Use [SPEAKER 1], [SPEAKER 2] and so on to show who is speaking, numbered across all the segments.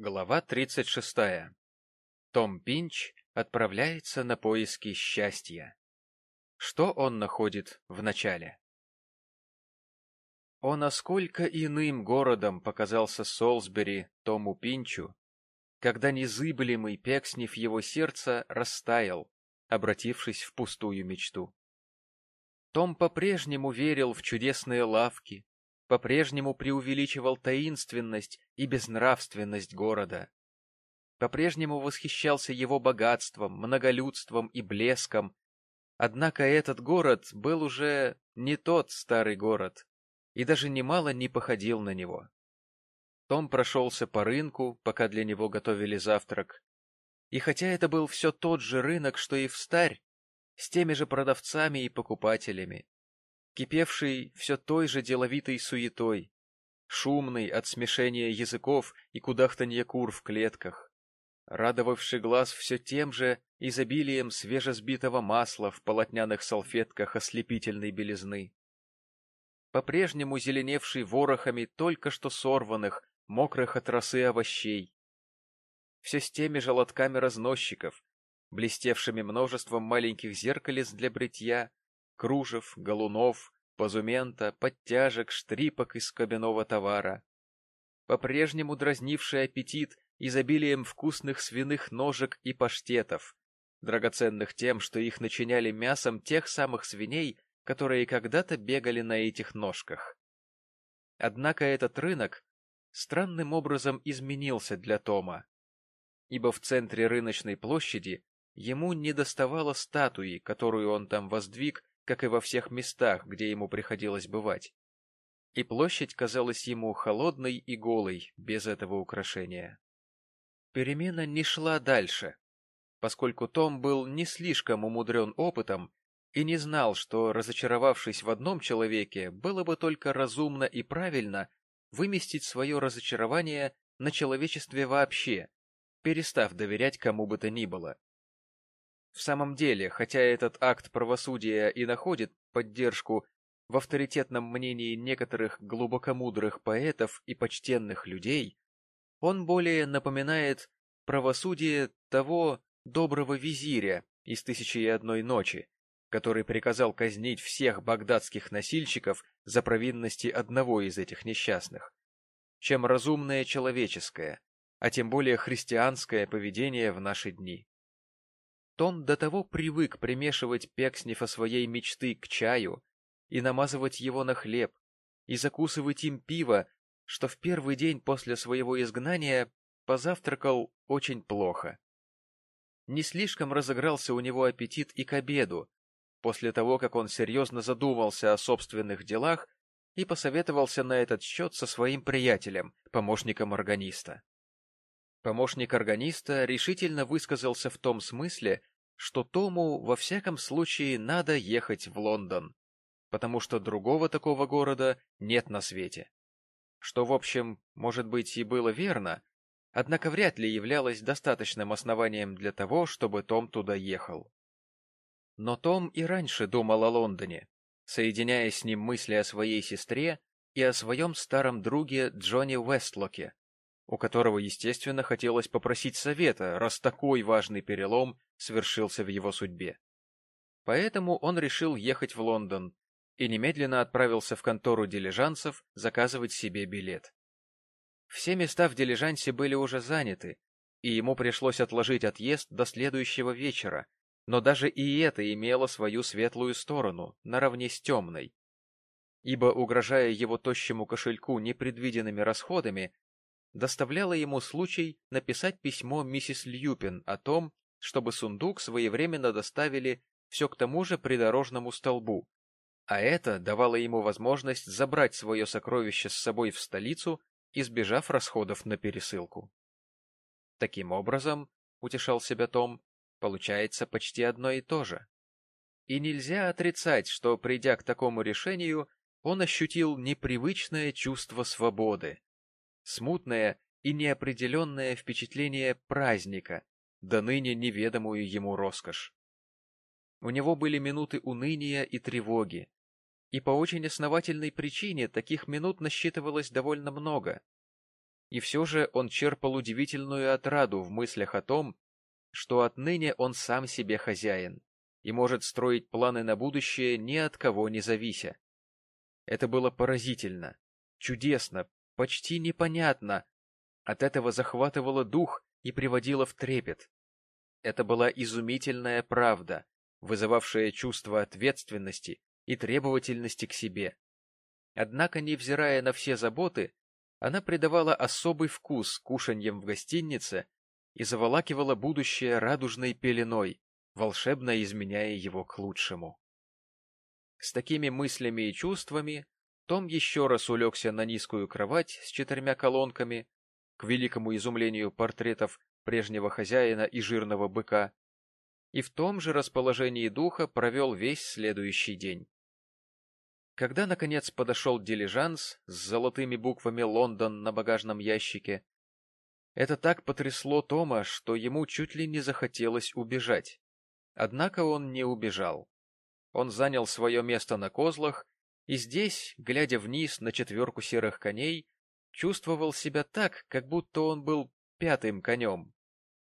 [SPEAKER 1] Глава 36. Том Пинч отправляется на поиски счастья. Что он находит в начале? О, насколько иным городом показался Солсбери Тому Пинчу, когда незыблемый Пекснев его сердца растаял, обратившись в пустую мечту. Том по-прежнему верил в чудесные лавки, по-прежнему преувеличивал таинственность и безнравственность города. По-прежнему восхищался его богатством, многолюдством и блеском. Однако этот город был уже не тот старый город, и даже немало не походил на него. Том прошелся по рынку, пока для него готовили завтрак. И хотя это был все тот же рынок, что и в старь, с теми же продавцами и покупателями, кипевший все той же деловитой суетой, шумный от смешения языков и кудахтанья кур в клетках, радовавший глаз все тем же изобилием свежесбитого масла в полотняных салфетках ослепительной белизны, по-прежнему зеленевший ворохами только что сорванных, мокрых от росы овощей, все с теми же лотками разносчиков, блестевшими множеством маленьких зеркалец для бритья кружев, галунов, позумента, подтяжек, штрипок из кабиного товара. По-прежнему дразнивший аппетит изобилием вкусных свиных ножек и паштетов, драгоценных тем, что их начиняли мясом тех самых свиней, которые когда-то бегали на этих ножках. Однако этот рынок странным образом изменился для Тома, ибо в центре рыночной площади ему недоставало статуи, которую он там воздвиг как и во всех местах, где ему приходилось бывать. И площадь казалась ему холодной и голой, без этого украшения. Перемена не шла дальше, поскольку Том был не слишком умудрен опытом и не знал, что, разочаровавшись в одном человеке, было бы только разумно и правильно выместить свое разочарование на человечестве вообще, перестав доверять кому бы то ни было. В самом деле, хотя этот акт правосудия и находит поддержку в авторитетном мнении некоторых глубокомудрых поэтов и почтенных людей, он более напоминает правосудие того доброго визиря из «Тысячи и одной ночи», который приказал казнить всех багдадских носильщиков за провинности одного из этих несчастных, чем разумное человеческое, а тем более христианское поведение в наши дни. Том до того привык примешивать пекснифа своей мечты к чаю и намазывать его на хлеб, и закусывать им пиво, что в первый день после своего изгнания позавтракал очень плохо. Не слишком разыгрался у него аппетит и к обеду, после того, как он серьезно задумался о собственных делах и посоветовался на этот счет со своим приятелем, помощником органиста. Помощник органиста решительно высказался в том смысле, что Тому во всяком случае надо ехать в Лондон, потому что другого такого города нет на свете. Что, в общем, может быть и было верно, однако вряд ли являлось достаточным основанием для того, чтобы Том туда ехал. Но Том и раньше думал о Лондоне, соединяя с ним мысли о своей сестре и о своем старом друге Джонни Уэстлоке, у которого, естественно, хотелось попросить совета, раз такой важный перелом свершился в его судьбе. Поэтому он решил ехать в Лондон и немедленно отправился в контору дилижансов заказывать себе билет. Все места в дилижансе были уже заняты, и ему пришлось отложить отъезд до следующего вечера, но даже и это имело свою светлую сторону, наравне с темной. Ибо, угрожая его тощему кошельку непредвиденными расходами, доставляло ему случай написать письмо миссис Льюпин о том, чтобы сундук своевременно доставили все к тому же придорожному столбу, а это давало ему возможность забрать свое сокровище с собой в столицу, избежав расходов на пересылку. Таким образом, утешал себя Том, получается почти одно и то же. И нельзя отрицать, что, придя к такому решению, он ощутил непривычное чувство свободы, смутное и неопределенное впечатление праздника, до ныне неведомую ему роскошь. У него были минуты уныния и тревоги, и по очень основательной причине таких минут насчитывалось довольно много. И все же он черпал удивительную отраду в мыслях о том, что отныне он сам себе хозяин и может строить планы на будущее ни от кого не завися. Это было поразительно, чудесно, почти непонятно. От этого захватывало дух и приводило в трепет. Это была изумительная правда, вызывавшая чувство ответственности и требовательности к себе. Однако, невзирая на все заботы, она придавала особый вкус кушаньям в гостинице и заволакивала будущее радужной пеленой, волшебно изменяя его к лучшему. С такими мыслями и чувствами том еще раз улегся на низкую кровать с четырьмя колонками, к великому изумлению портретов прежнего хозяина и жирного быка, и в том же расположении духа провел весь следующий день. Когда, наконец, подошел дилижанс с золотыми буквами «Лондон» на багажном ящике, это так потрясло Тома, что ему чуть ли не захотелось убежать. Однако он не убежал. Он занял свое место на козлах, и здесь, глядя вниз на четверку серых коней, чувствовал себя так, как будто он был пятым конем,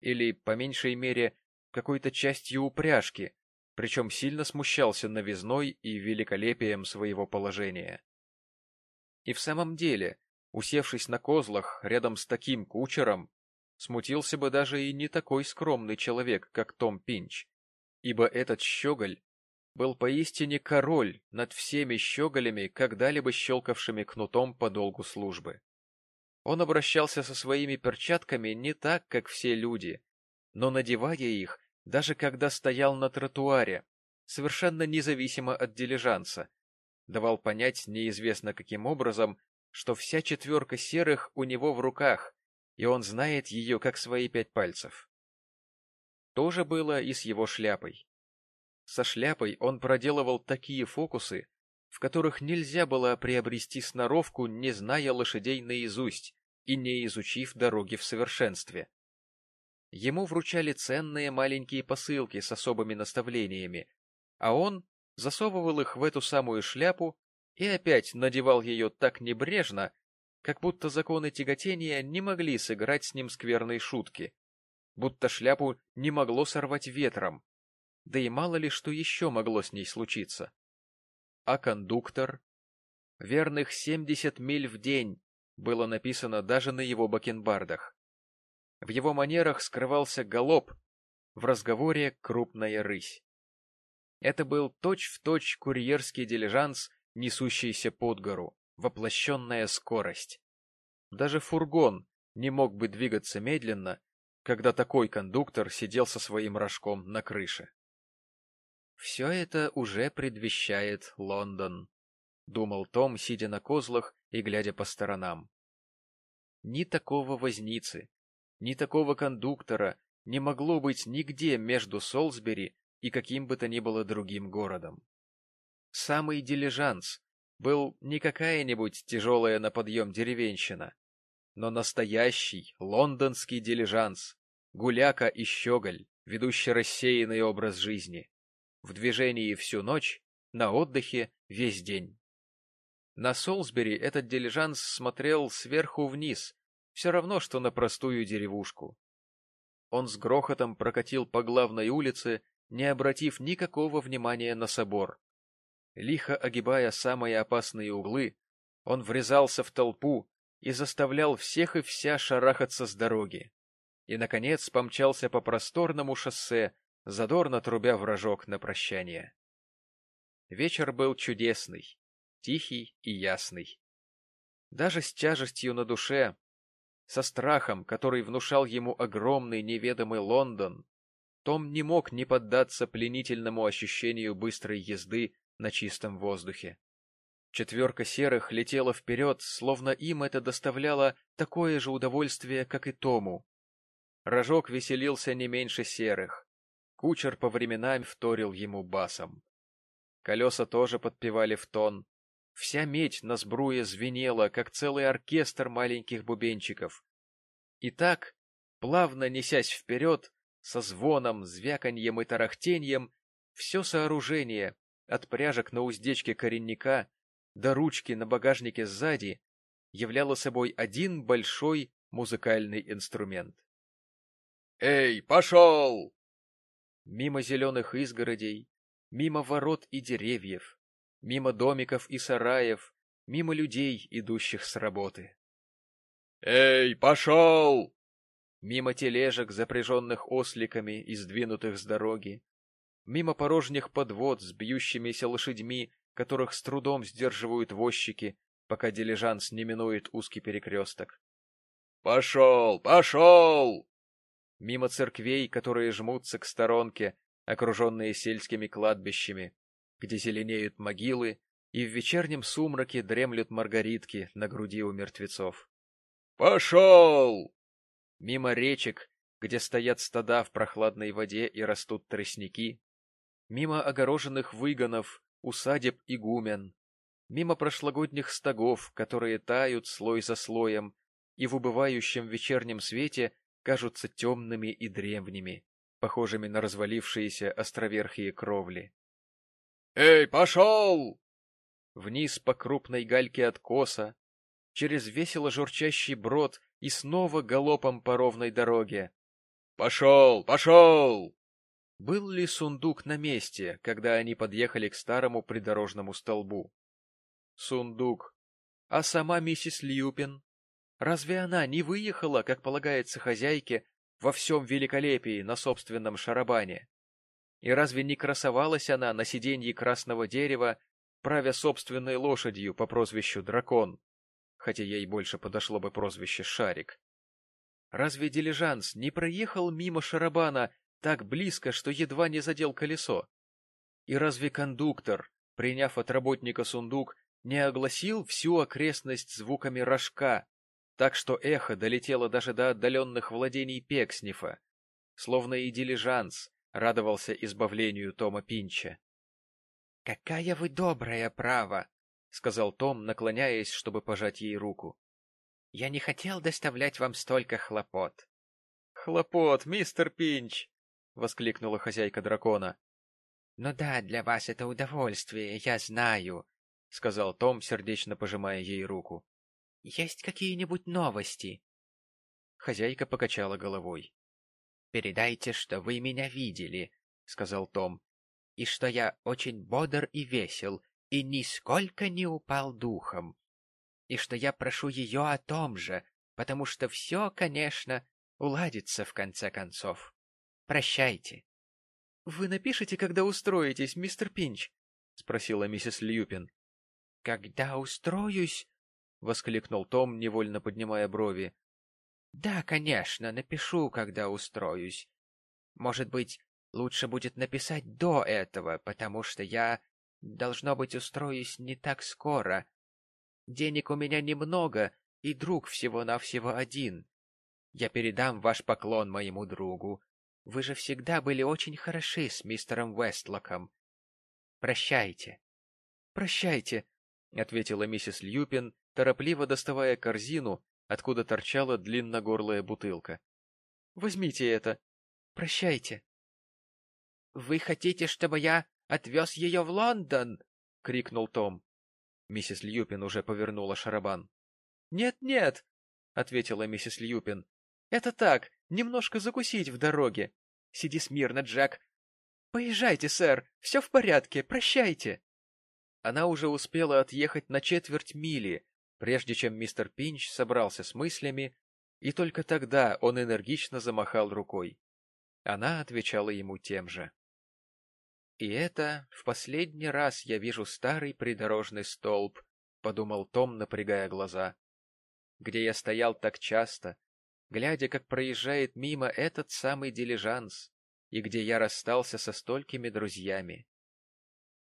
[SPEAKER 1] или, по меньшей мере, какой-то частью упряжки, причем сильно смущался новизной и великолепием своего положения. И в самом деле, усевшись на козлах рядом с таким кучером, смутился бы даже и не такой скромный человек, как Том Пинч, ибо этот щеголь был поистине король над всеми щеголями, когда-либо щелкавшими кнутом по долгу службы. Он обращался со своими перчатками не так, как все люди, но надевая их, даже когда стоял на тротуаре, совершенно независимо от дилижанса, давал понять неизвестно каким образом, что вся четверка серых у него в руках, и он знает ее как свои пять пальцев. То же было и с его шляпой. Со шляпой он проделывал такие фокусы, в которых нельзя было приобрести сноровку, не зная лошадей наизусть и не изучив дороги в совершенстве. Ему вручали ценные маленькие посылки с особыми наставлениями, а он засовывал их в эту самую шляпу и опять надевал ее так небрежно, как будто законы тяготения не могли сыграть с ним скверной шутки, будто шляпу не могло сорвать ветром, да и мало ли что еще могло с ней случиться. А кондуктор? Верных семьдесят миль в день было написано даже на его бакенбардах. В его манерах скрывался галоп, в разговоре крупная рысь. Это был точь-в-точь точь курьерский дилижанс, несущийся под гору, воплощенная скорость. Даже фургон не мог бы двигаться медленно, когда такой кондуктор сидел со своим рожком на крыше. «Все это уже предвещает Лондон», — думал Том, сидя на козлах и глядя по сторонам. Ни такого возницы, ни такого кондуктора не могло быть нигде между Солсбери и каким бы то ни было другим городом. Самый дилижанс был не какая-нибудь тяжелая на подъем деревенщина, но настоящий лондонский дилижанс, гуляка и щеголь, ведущий рассеянный образ жизни, в движении всю ночь, на отдыхе весь день. На Солсбери этот дилижанс смотрел сверху вниз, все равно, что на простую деревушку. Он с грохотом прокатил по главной улице, не обратив никакого внимания на собор. Лихо огибая самые опасные углы, он врезался в толпу и заставлял всех и вся шарахаться с дороги. И, наконец, помчался по просторному шоссе, задорно трубя вражок на прощание. Вечер был чудесный, тихий и ясный. Даже с тяжестью на душе со страхом, который внушал ему огромный неведомый Лондон, том не мог не поддаться пленительному ощущению быстрой езды на чистом воздухе. Четверка серых летела вперед, словно им это доставляло такое же удовольствие, как и Тому. Рожок веселился не меньше серых. Кучер по временам вторил ему басом. Колеса тоже подпевали в тон, Вся медь на сбруе звенела, как целый оркестр маленьких бубенчиков. И так, плавно несясь вперед, со звоном, звяканьем и тарахтеньем, все сооружение, от пряжек на уздечке коренника до ручки на багажнике сзади, являла собой один большой музыкальный инструмент.
[SPEAKER 2] «Эй, пошел!»
[SPEAKER 1] Мимо зеленых изгородей, мимо ворот и деревьев, мимо домиков и сараев, мимо людей, идущих с работы.
[SPEAKER 2] «Эй, пошел!»
[SPEAKER 1] Мимо тележек, запряженных осликами и сдвинутых с дороги, мимо порожних подвод с бьющимися лошадьми, которых с трудом сдерживают возчики, пока дилижанс не минует узкий перекресток.
[SPEAKER 2] «Пошел! Пошел!»
[SPEAKER 1] Мимо церквей, которые жмутся к сторонке, окруженные сельскими кладбищами, где зеленеют могилы, и в вечернем сумраке дремлют маргаритки на груди у мертвецов.
[SPEAKER 2] «Пошел!»
[SPEAKER 1] Мимо речек, где стоят стада в прохладной воде и растут тростники, мимо огороженных выгонов, усадеб игумен, мимо прошлогодних стогов, которые тают слой за слоем и в убывающем вечернем свете кажутся темными и древними, похожими на развалившиеся островерхие кровли.
[SPEAKER 2] «Эй, пошел!»
[SPEAKER 1] Вниз по крупной гальке откоса, через весело журчащий брод и снова галопом по ровной дороге.
[SPEAKER 2] «Пошел! Пошел!»
[SPEAKER 1] Был ли сундук на месте, когда они подъехали к старому придорожному столбу? Сундук. А сама миссис Льюпин? Разве она не выехала, как полагается хозяйке, во всем великолепии на собственном шарабане? И разве не красовалась она на сиденье красного дерева, правя собственной лошадью по прозвищу Дракон, хотя ей больше подошло бы прозвище Шарик? Разве дилижанс не проехал мимо шарабана так близко, что едва не задел колесо? И разве кондуктор, приняв от работника сундук, не огласил всю окрестность звуками рожка, так что эхо долетело даже до отдаленных владений Пекснифа, словно и дилижанс радовался избавлению Тома Пинча. — Какая вы добрая, право! — сказал Том, наклоняясь, чтобы пожать ей руку. — Я не хотел доставлять вам столько хлопот. — Хлопот, мистер Пинч! — воскликнула хозяйка дракона. — Ну да, для вас это удовольствие, я знаю, — сказал Том, сердечно пожимая ей руку. — Есть какие-нибудь новости? Хозяйка покачала головой. — Передайте, что вы меня видели, — сказал Том, — и что я очень бодр и весел, и нисколько не упал духом, и что я прошу ее о том же, потому что все, конечно, уладится в конце концов. Прощайте. — Вы напишите, когда устроитесь, мистер Пинч? — спросила миссис Льюпин. — Когда устроюсь? — воскликнул Том, невольно поднимая брови. — Да, конечно, напишу, когда устроюсь. Может быть, лучше будет написать до этого, потому что я, должно быть, устроюсь не так скоро. Денег у меня немного, и друг всего-навсего один. Я передам ваш поклон моему другу. Вы же всегда были очень хороши с мистером Вестлоком. Прощайте. — Прощайте, — ответила миссис Льюпин, торопливо доставая корзину, откуда торчала длинногорлая бутылка. — Возьмите это. Прощайте. — Вы хотите, чтобы я отвез ее в Лондон? — крикнул Том. Миссис Льюпин уже повернула шарабан. «Нет, — Нет-нет, — ответила миссис Льюпин. — Это так, немножко закусить в дороге. Сиди смирно, Джек. Поезжайте, сэр, все в порядке, прощайте. Она уже успела отъехать на четверть мили, прежде чем мистер Пинч собрался с мыслями, и только тогда он энергично замахал рукой. Она отвечала ему тем же. «И это в последний раз я вижу старый придорожный столб», — подумал Том, напрягая глаза. «Где я стоял так часто, глядя, как проезжает мимо этот самый дилижанс, и где я расстался со столькими друзьями.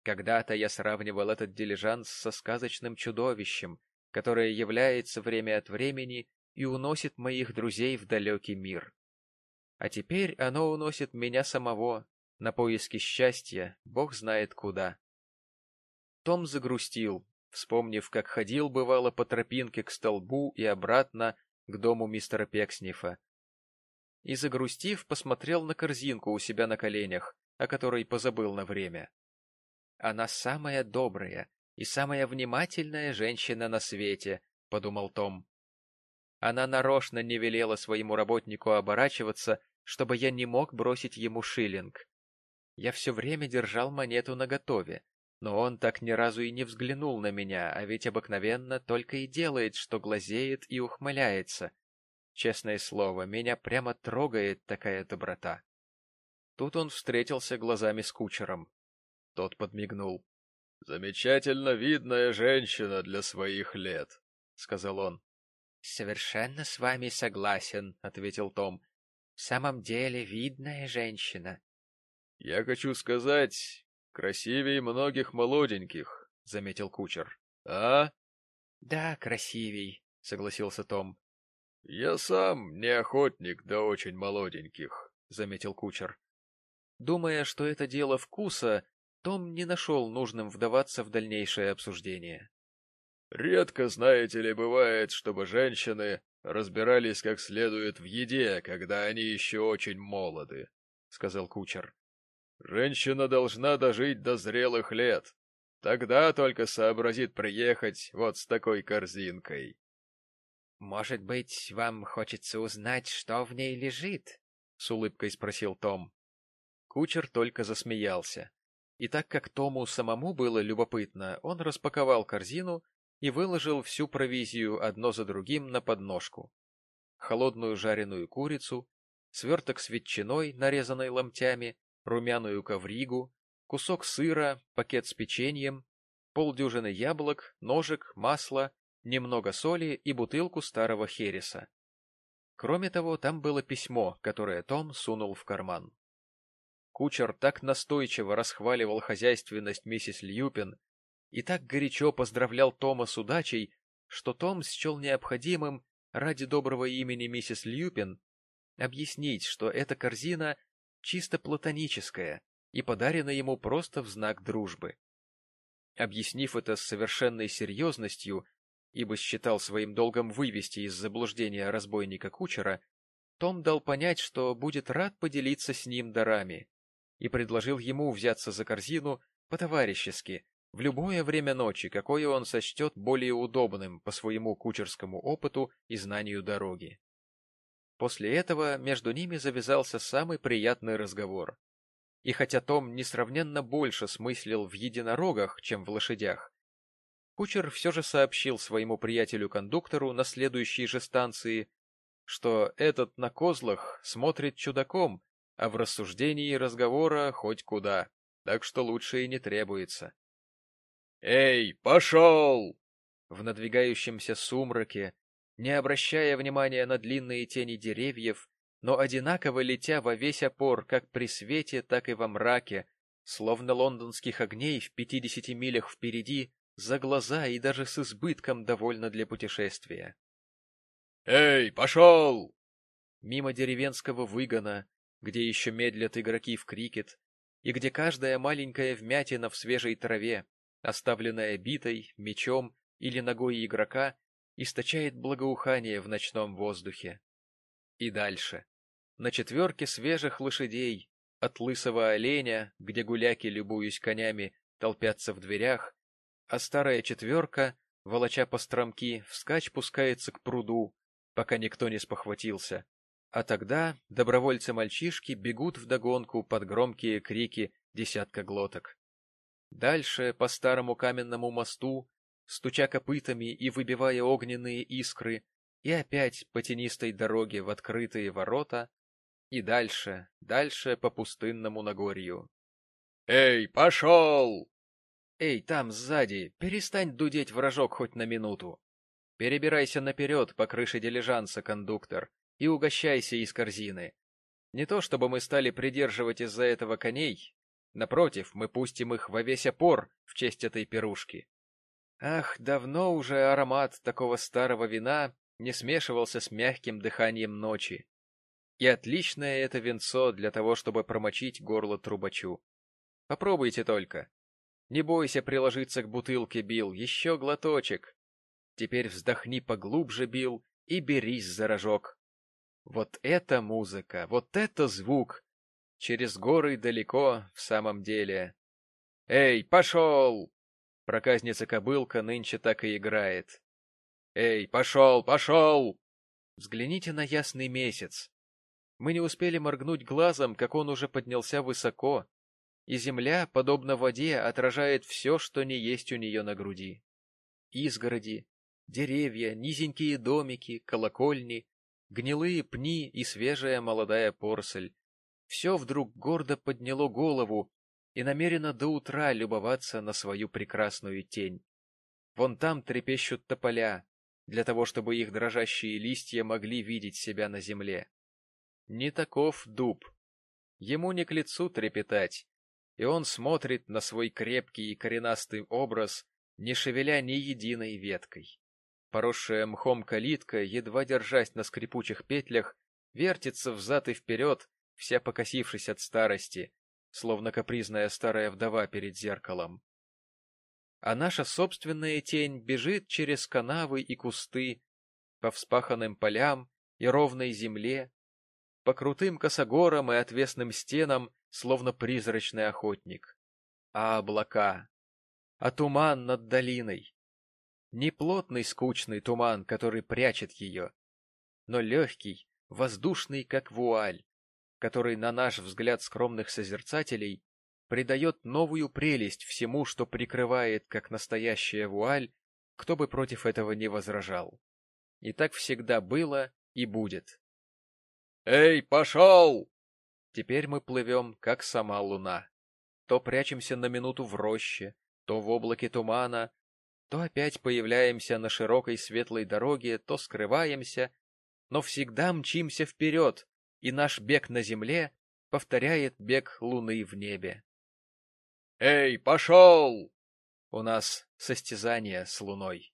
[SPEAKER 1] Когда-то я сравнивал этот дилижанс со сказочным чудовищем, которое является время от времени и уносит моих друзей в далекий мир. А теперь оно уносит меня самого на поиски счастья, бог знает куда. Том загрустил, вспомнив, как ходил, бывало, по тропинке к столбу и обратно к дому мистера Пекснифа. И, загрустив, посмотрел на корзинку у себя на коленях, о которой позабыл на время. Она самая добрая и самая внимательная женщина на свете, — подумал Том. Она нарочно не велела своему работнику оборачиваться, чтобы я не мог бросить ему шиллинг. Я все время держал монету наготове, но он так ни разу и не взглянул на меня, а ведь обыкновенно только и делает, что глазеет и ухмыляется. Честное слово, меня прямо трогает такая доброта. Тут он встретился глазами с кучером. Тот подмигнул.
[SPEAKER 2] — Замечательно видная женщина для своих лет, — сказал он.
[SPEAKER 1] — Совершенно с вами согласен, — ответил Том. — В самом деле видная женщина.
[SPEAKER 2] — Я хочу сказать, красивее многих молоденьких, — заметил кучер. — А?
[SPEAKER 1] — Да, красивей, — согласился Том.
[SPEAKER 2] — Я сам не охотник да очень молоденьких, — заметил кучер.
[SPEAKER 1] Думая, что это дело вкуса, том не нашел нужным вдаваться в дальнейшее обсуждение.
[SPEAKER 2] Редко, знаете ли, бывает, чтобы женщины разбирались как следует в еде, когда они еще очень молоды, — сказал кучер. Женщина должна дожить до зрелых лет. Тогда только сообразит приехать вот с такой корзинкой.
[SPEAKER 1] — Может быть, вам хочется узнать, что в ней лежит? — с улыбкой спросил Том. Кучер только засмеялся. И так как Тому самому было любопытно, он распаковал корзину и выложил всю провизию одно за другим на подножку. Холодную жареную курицу, сверток с ветчиной, нарезанной ломтями, румяную ковригу, кусок сыра, пакет с печеньем, полдюжины яблок, ножик, масло, немного соли и бутылку старого хереса. Кроме того, там было письмо, которое Том сунул в карман. Кучер так настойчиво расхваливал хозяйственность миссис Льюпин, и так горячо поздравлял Тома с удачей, что Том счел необходимым ради доброго имени миссис Льюпин объяснить, что эта корзина чисто платоническая и подарена ему просто в знак дружбы. Объяснив это с совершенной серьезностью, ибо считал своим долгом вывести из заблуждения разбойника кучера, том дал понять, что будет рад поделиться с ним дарами, и предложил ему взяться за корзину по-товарищески в любое время ночи, какое он сочтет более удобным по своему кучерскому опыту и знанию дороги. После этого между ними завязался самый приятный разговор. И хотя Том несравненно больше смыслил в единорогах, чем в лошадях, кучер все же сообщил своему приятелю-кондуктору на следующей же станции, что этот на козлах смотрит чудаком, а в рассуждении разговора хоть куда, так что лучше и не требуется.
[SPEAKER 2] «Эй, пошел!»
[SPEAKER 1] В надвигающемся сумраке, не обращая внимания на длинные тени деревьев, но одинаково летя во весь опор как при свете, так и во мраке, словно лондонских огней в пятидесяти милях впереди, за глаза и даже с избытком довольно для путешествия.
[SPEAKER 2] «Эй, пошел!»
[SPEAKER 1] Мимо деревенского выгона, где еще медлят игроки в крикет, и где каждая маленькая вмятина в свежей траве, оставленная битой, мечом или ногой игрока, источает благоухание в ночном воздухе. И дальше. На четверке свежих лошадей, от лысого оленя, где гуляки, любуясь конями, толпятся в дверях, а старая четверка, волоча по стромки, вскачь пускается к пруду, пока никто не спохватился, а тогда добровольцы-мальчишки бегут вдогонку под громкие крики десятка глоток. Дальше по старому каменному мосту, стуча копытами и выбивая огненные искры, и опять по тенистой дороге в открытые ворота, и дальше, дальше по пустынному Нагорью.
[SPEAKER 2] «Эй, пошел!»
[SPEAKER 1] «Эй, там, сзади, перестань дудеть вражок хоть на минуту. Перебирайся наперед по крыше дилижанса, кондуктор, и угощайся из корзины. Не то чтобы мы стали придерживать из-за этого коней, напротив, мы пустим их во весь опор в честь этой пирушки. Ах, давно уже аромат такого старого вина не смешивался с мягким дыханием ночи. И отличное это венцо для того, чтобы промочить горло трубачу. Попробуйте только. Не бойся приложиться к бутылке, Бил, еще глоточек. Теперь вздохни поглубже, Бил, и берись за рожок. Вот это музыка, вот это звук! Через горы далеко, в самом деле. Эй, пошел! Проказница-кобылка нынче так и играет.
[SPEAKER 2] Эй, пошел, пошел!
[SPEAKER 1] Взгляните на ясный месяц. Мы не успели моргнуть глазом, как он уже поднялся высоко, и земля, подобно воде, отражает все, что не есть у нее на груди. Изгороди, деревья, низенькие домики, колокольни, гнилые пни и свежая молодая порсель. Все вдруг гордо подняло голову и намерено до утра любоваться на свою прекрасную тень. Вон там трепещут тополя, для того, чтобы их дрожащие листья могли видеть себя на земле. Не таков дуб. Ему не к лицу трепетать, и он смотрит на свой крепкий и коренастый образ, не шевеля ни единой веткой. Поросшая мхом калитка, едва держась на скрипучих петлях, вертится взад и вперед, вся покосившись от старости, словно капризная старая вдова перед зеркалом. А наша собственная тень бежит через канавы и кусты, по вспаханным полям и ровной земле, по крутым косогорам и отвесным стенам, словно призрачный охотник. А облака? А туман над долиной? Не плотный скучный туман, который прячет ее, но легкий, воздушный, как вуаль, который, на наш взгляд скромных созерцателей, придает новую прелесть всему, что прикрывает, как настоящая вуаль, кто бы против этого не возражал. И так всегда было и будет.
[SPEAKER 2] «Эй, пошел!»
[SPEAKER 1] Теперь мы плывем, как сама луна. То прячемся на минуту в роще, то в облаке тумана, то опять появляемся на широкой светлой дороге, то скрываемся, но всегда мчимся вперед, и наш бег на земле повторяет бег луны в небе.
[SPEAKER 2] «Эй, пошел!»
[SPEAKER 1] У нас состязание с луной.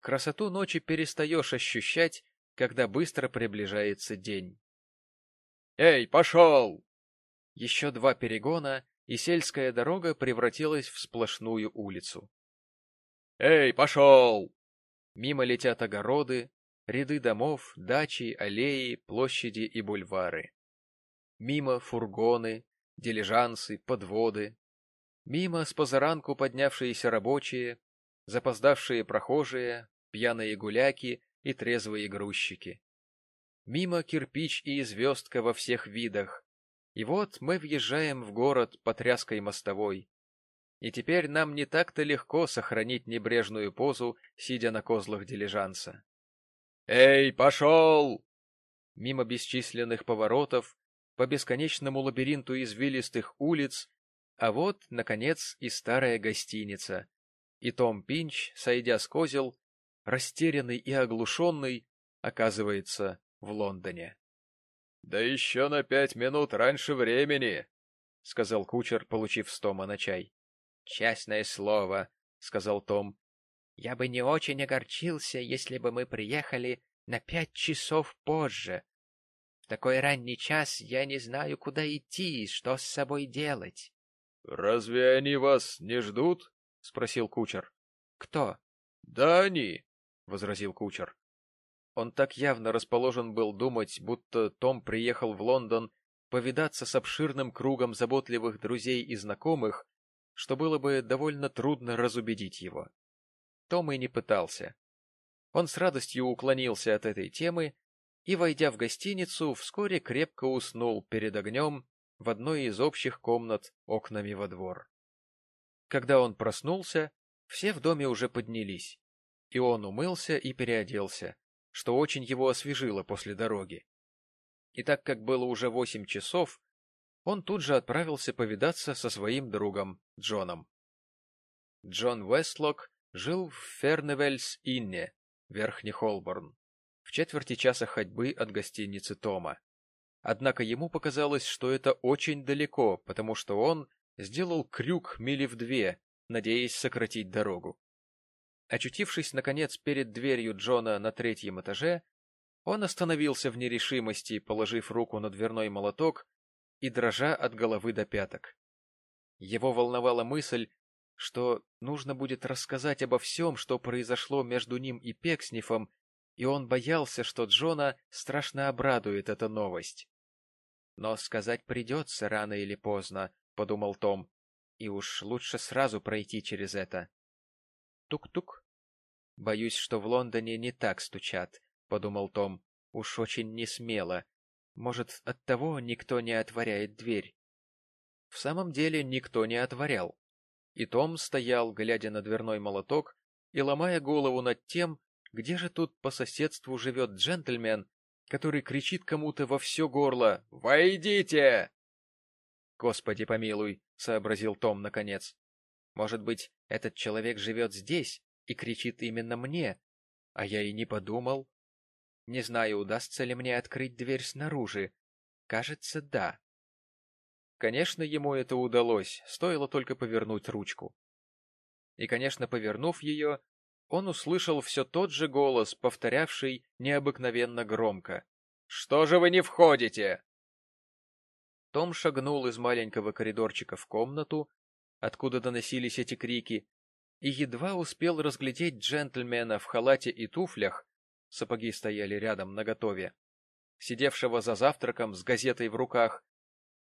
[SPEAKER 1] Красоту ночи перестаешь ощущать, когда быстро приближается день.
[SPEAKER 2] «Эй, пошел!»
[SPEAKER 1] Еще два перегона, и сельская дорога превратилась в сплошную улицу.
[SPEAKER 2] «Эй, пошел!»
[SPEAKER 1] Мимо летят огороды, ряды домов, дачи, аллеи, площади и бульвары. Мимо фургоны, дилижансы, подводы, Мимо с позаранку поднявшиеся рабочие, запоздавшие прохожие, пьяные гуляки и трезвые грузчики. Мимо кирпич и звездка во всех видах. И вот мы въезжаем в город по тряской мостовой. И теперь нам не так-то легко сохранить небрежную позу, сидя на козлах дилижанса.
[SPEAKER 2] «Эй, пошел!»
[SPEAKER 1] Мимо бесчисленных поворотов, по бесконечному лабиринту извилистых улиц а вот, наконец, и старая гостиница. И Том Пинч, сойдя с козел, растерянный и оглушенный, оказывается в Лондоне.
[SPEAKER 2] — Да еще на пять минут раньше времени, — сказал кучер, получив с Тома на чай.
[SPEAKER 3] — Честное слово, — сказал Том. — Я бы не очень огорчился, если бы мы приехали на пять часов позже. В такой ранний час я не знаю, куда идти и что с собой делать.
[SPEAKER 2] «Разве они вас не ждут?» — спросил кучер.
[SPEAKER 1] «Кто?»
[SPEAKER 2] «Да они», —
[SPEAKER 1] возразил кучер. Он так явно расположен был думать, будто Том приехал в Лондон повидаться с обширным кругом заботливых друзей и знакомых, что было бы довольно трудно разубедить его. Том и не пытался. Он с радостью уклонился от этой темы и, войдя в гостиницу, вскоре крепко уснул перед огнем в одной из общих комнат окнами во двор. Когда он проснулся, все в доме уже поднялись, и он умылся и переоделся, что очень его освежило после дороги. И так как было уже восемь часов, он тут же отправился повидаться со своим другом Джоном. Джон Вестлок жил в Ферневельс-Инне, Верхний Холборн, в четверти часа ходьбы от гостиницы Тома. Однако ему показалось, что это очень далеко, потому что он сделал крюк мили в две, надеясь сократить дорогу. Очутившись, наконец, перед дверью Джона на третьем этаже, он остановился в нерешимости, положив руку на дверной молоток и дрожа от головы до пяток. Его волновала мысль, что нужно будет рассказать обо всем, что произошло между ним и Пекснифом, и он боялся, что Джона страшно обрадует эта новость. Но сказать придется рано или поздно, — подумал Том, — и уж лучше сразу пройти через это. Тук-тук. Боюсь, что в Лондоне не так стучат, — подумал Том. Уж очень не смело. Может, оттого никто не отворяет дверь? В самом деле никто не отворял. И Том стоял, глядя на дверной молоток и ломая голову над тем, где же тут по соседству живет джентльмен, который кричит кому-то во все горло «Войдите!» «Господи помилуй!» — сообразил Том наконец. «Может быть, этот человек живет здесь и кричит именно мне, а я и не подумал. Не знаю, удастся ли мне открыть дверь снаружи. Кажется, да». Конечно, ему это удалось, стоило только повернуть ручку. И, конечно, повернув ее, он услышал все тот же голос, повторявший необыкновенно громко. «Что же вы не входите?» Том шагнул из маленького коридорчика в комнату, откуда доносились эти крики, и едва успел разглядеть джентльмена в халате и туфлях, сапоги стояли рядом наготове, сидевшего за завтраком с газетой в руках,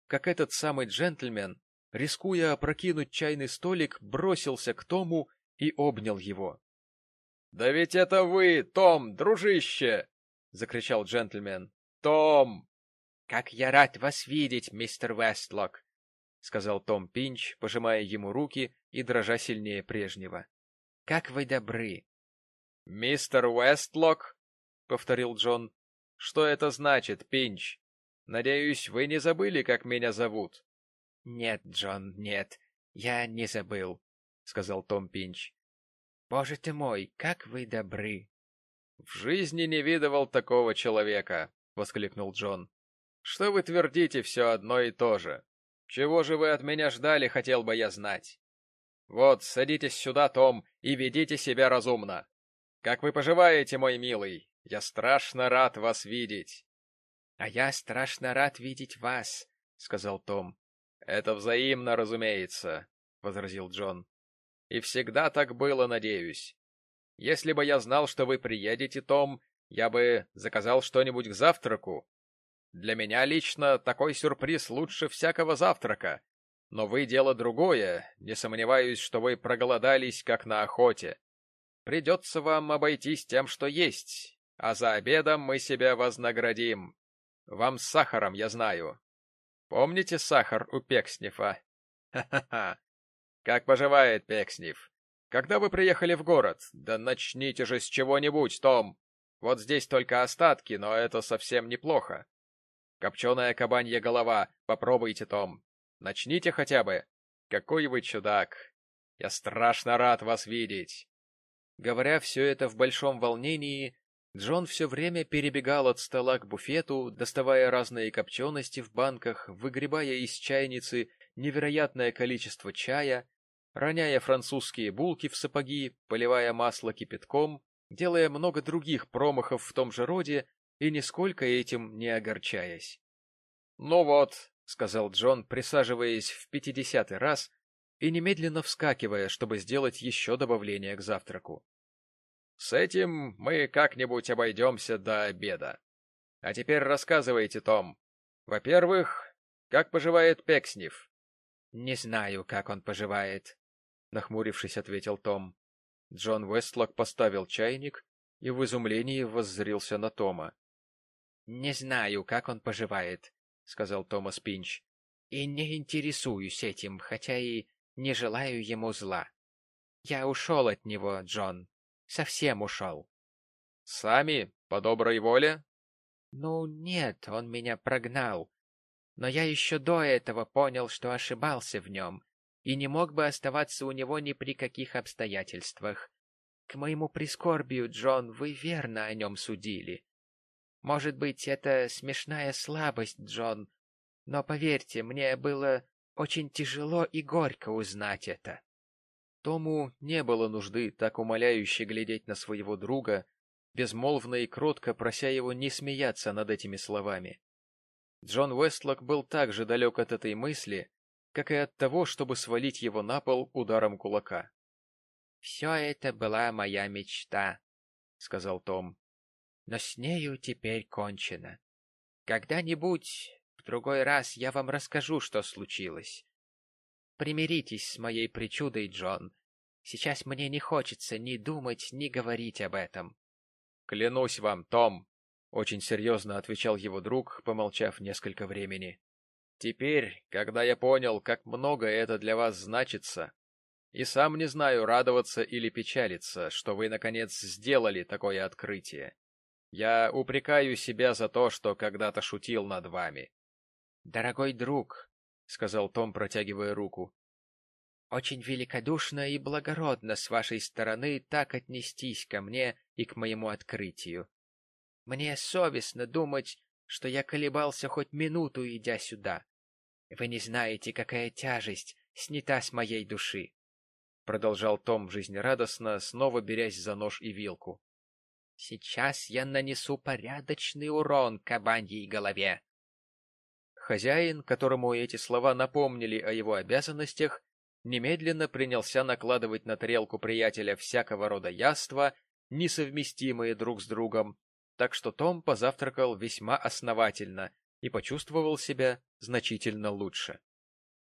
[SPEAKER 1] как этот самый джентльмен, рискуя опрокинуть чайный столик, бросился к Тому и обнял его. «Да ведь это вы, Том, дружище!» — закричал джентльмен. «Том!»
[SPEAKER 3] «Как я рад вас видеть, мистер Вестлок!» — сказал Том Пинч, пожимая ему руки и дрожа сильнее прежнего. «Как вы добры!»
[SPEAKER 1] «Мистер Вестлок?» — повторил Джон. «Что это значит, Пинч? Надеюсь, вы не забыли, как меня зовут?»
[SPEAKER 3] «Нет, Джон, нет, я не забыл», — сказал Том Пинч. Боже ты мой, как вы добры!
[SPEAKER 1] — В жизни не видывал такого человека, — воскликнул Джон. — Что вы твердите все одно и то же? Чего же вы от меня ждали, хотел бы я знать. Вот, садитесь сюда, Том, и ведите себя разумно. Как вы поживаете, мой милый? Я страшно рад вас видеть.
[SPEAKER 3] — А я страшно рад видеть вас, — сказал Том.
[SPEAKER 1] — Это взаимно, разумеется, — возразил Джон. И всегда так было, надеюсь. Если бы я знал, что вы приедете, Том, я бы заказал что-нибудь к завтраку. Для меня лично такой сюрприз лучше всякого завтрака. Но вы дело другое, не сомневаюсь, что вы проголодались, как на охоте. Придется вам обойтись тем, что есть, а за обедом мы себя вознаградим. Вам с сахаром, я знаю. Помните сахар у Пекснефа? Ха-ха-ха. Как поживает Пекснев? Когда вы приехали в город? Да начните же с чего-нибудь, Том. Вот здесь только остатки, но это совсем неплохо. Копченая кабанья голова, попробуйте, Том. Начните хотя бы. Какой вы чудак. Я страшно рад вас видеть. Говоря все это в большом волнении, Джон все время перебегал от стола к буфету, доставая разные копчености в банках, выгребая из чайницы невероятное количество чая, роняя французские булки в сапоги, поливая масло кипятком, делая много других промахов в том же роде и нисколько этим не огорчаясь. — Ну вот, — сказал Джон, присаживаясь в пятидесятый раз и немедленно вскакивая, чтобы сделать еще добавление к завтраку. — С этим мы как-нибудь обойдемся до обеда. А теперь рассказывайте, Том. Во-первых, как поживает Пекснев?
[SPEAKER 3] — Не знаю, как он поживает, нахмурившись, ответил Том.
[SPEAKER 1] Джон Вестлок поставил чайник и в изумлении воззрился на Тома.
[SPEAKER 3] — Не знаю, как он поживает, — сказал Томас Пинч, — и не интересуюсь этим, хотя и не желаю ему зла. Я ушел от него, Джон, совсем ушел.
[SPEAKER 1] — Сами? По доброй воле?
[SPEAKER 3] — Ну, нет, он меня прогнал. Но я еще до этого понял, что ошибался в нем, и не мог бы оставаться у него ни при каких обстоятельствах. К моему прискорбию, Джон, вы верно о нем судили. Может быть, это смешная слабость, Джон, но поверьте, мне было очень тяжело и горько узнать это.
[SPEAKER 1] Тому не было нужды так умоляюще глядеть на своего друга, безмолвно и кротко прося его не смеяться над этими словами. Джон Уэстлок был так же далек от этой мысли, как и от того, чтобы свалить его на пол ударом кулака.
[SPEAKER 3] — Все это была моя мечта, — сказал Том. — Но с нею теперь кончено. Когда-нибудь, в другой раз, я вам расскажу, что случилось. Примиритесь с моей причудой, Джон. Сейчас мне не хочется ни думать, ни говорить об этом.
[SPEAKER 1] — Клянусь вам, Том, — очень серьезно отвечал его друг, помолчав несколько времени. — Теперь, когда я понял, как много это для вас значится, и сам не знаю, радоваться или печалиться, что вы, наконец, сделали такое открытие. Я упрекаю себя за то, что когда-то шутил над вами.
[SPEAKER 3] — Дорогой друг, — сказал Том, протягивая руку, очень великодушно и благородно с вашей стороны так отнестись ко мне и к моему открытию. Мне совестно думать, что я колебался хоть минуту, идя сюда. Вы не знаете, какая тяжесть снята с моей души. Продолжал Том жизнерадостно, снова берясь за нож и вилку. Сейчас я нанесу порядочный урон кабаньей голове.
[SPEAKER 1] Хозяин, которому эти слова напомнили о его обязанностях, немедленно принялся накладывать на тарелку приятеля всякого рода яства, несовместимые друг с другом, так что Том позавтракал весьма основательно и почувствовал себя значительно лучше.